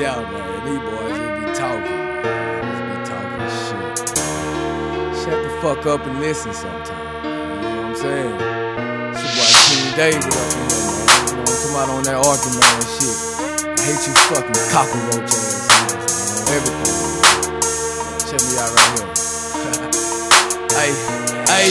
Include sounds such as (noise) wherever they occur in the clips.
Yeah, man, these boys just be talking, man. Just be talking shit. Shut the fuck up and listen sometime. You know what I'm saying? Your boy King David up in here, man. You know, I'm talking on that argument and shit. I hate you fucking cockroach ass man. Everything. Check me out right here. (laughs) hey, hey,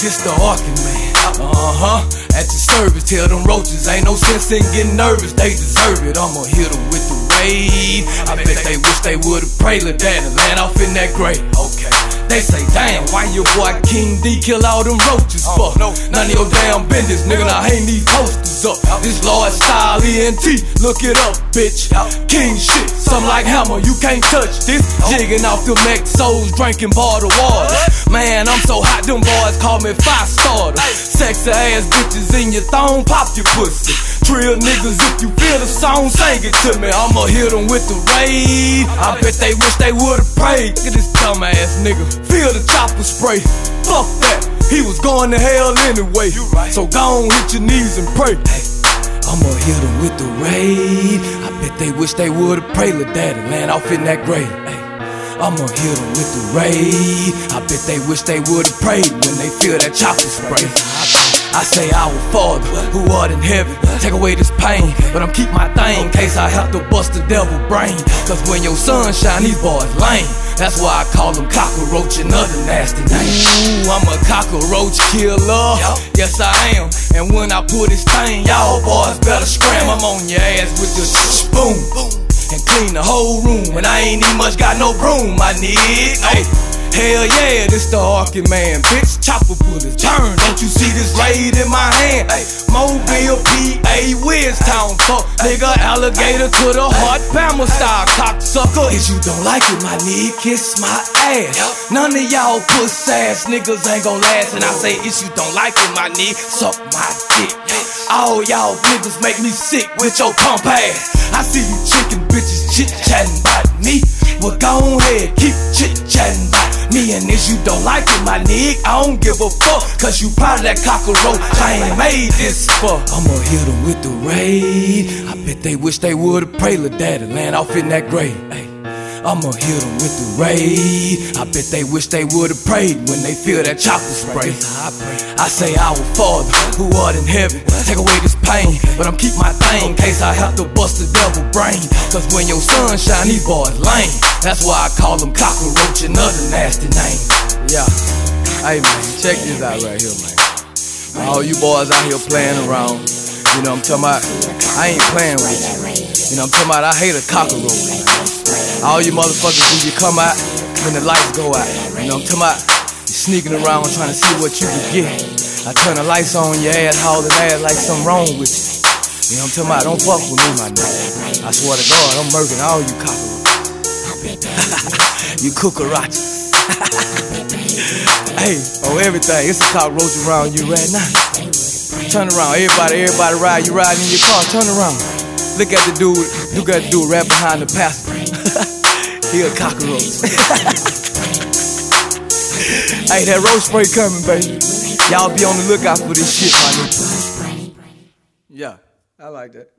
this the Orkin man. Uh huh. At your service, tell them roaches ain't no sense in getting nervous. They deserve it. I'ma hit them with the raid. I bet they wish they would've prayed that and land off in that grave. Okay. They say, damn, why your boy King D kill all them roaches oh, for? No, none of your damn business, nigga. I hang these posters up. This Lord style ENT, look it up, bitch. King shit, something like hammer, you can't touch this. Jigging off the Mac souls, drinking bottled water. Man, I'm so hot, them boys call me five starter. Sexy ass bitches in your thong, pop your pussy. Trill niggas, if you feel the song, sing it to me. I'ma hit them with the raid. I bet they wish they would've prayed. Look at this dumb ass nigga. Feel the chopper spray. Fuck that. He was going to hell anyway. So go on, hit your knees and pray. I'ma hit them with the raid. I bet they wish they would've prayed that and land off in that grave. I'ma hit them with the raid. I bet they wish they would've prayed when they feel that chopper spray. I say our Father, who art in heaven, take away this pain, but I'm keep my thing in case I have to bust the devil brain. Cause when your sun shine, these boys lame. That's why I call them cockroach and other nasty names. Ooh, I'm a cockroach killer. Yes, I am. And when I put this thing, y'all boys better scram. I'm on your ass with the spoon and clean the whole room. And I ain't even much got no broom, my nigga. Hey, hell yeah, this the Orkin man, bitch. Chopper bullets turn. Don't you see this raid in my hand? Hey, Mobile, PA, Wiz Town, fuck nigga, alligator to the heart, Bama style cocksucker. If you don't like it, my nigga, kiss my ass. None of y'all puss ass niggas ain't gon' last. And I say, if you don't like it, my nigga, suck my dick. All y'all niggas make me sick with your pump ass. I see you chicken bitches chit chatting about me. Well, go ahead, keep chit chatting And if you don't like it, my nigga, I don't give a fuck. Cause you part of that cockroach I ain't made this for. I'ma hit them with the raid. I bet they wish they would've prayed that and land off in that grave. Ay. I'ma hit them with the raid. I bet they wish they would've prayed when they feel that chopper spray. I say, Our Father, who art in heaven, take away this pain. But I'm keep my thing in case I have to bust the devil brain. Cause when your sun shine, these boys lame. That's why I call them cockroach and other nasty names. Yeah. Hey man, check this out right here, man. All you boys out here playing around. You know I'm talking about, I ain't playing with you. You know I'm talking about, I hate a cockroach. Man. All you motherfuckers, when you come out, when the lights go out. You know I'm talking you sneaking around trying to see what you can get. I turn the lights on your ass, hauling ass like something wrong with you. You know I'm talking about? Don't fuck with me, my nigga. I swear to God, I'm murking all you cockroaches. (laughs) you cucarachas. (laughs) hey, oh everything. It's a cockroach around you right now. Turn around, everybody, everybody ride. You riding in your car, turn around. Look at the dude, look at the dude right behind the pastor. (laughs) he a cockroach. (laughs) hey, that roach spray coming, baby. Y'all be on the lookout for this shit, my nigga. Yeah, I like that.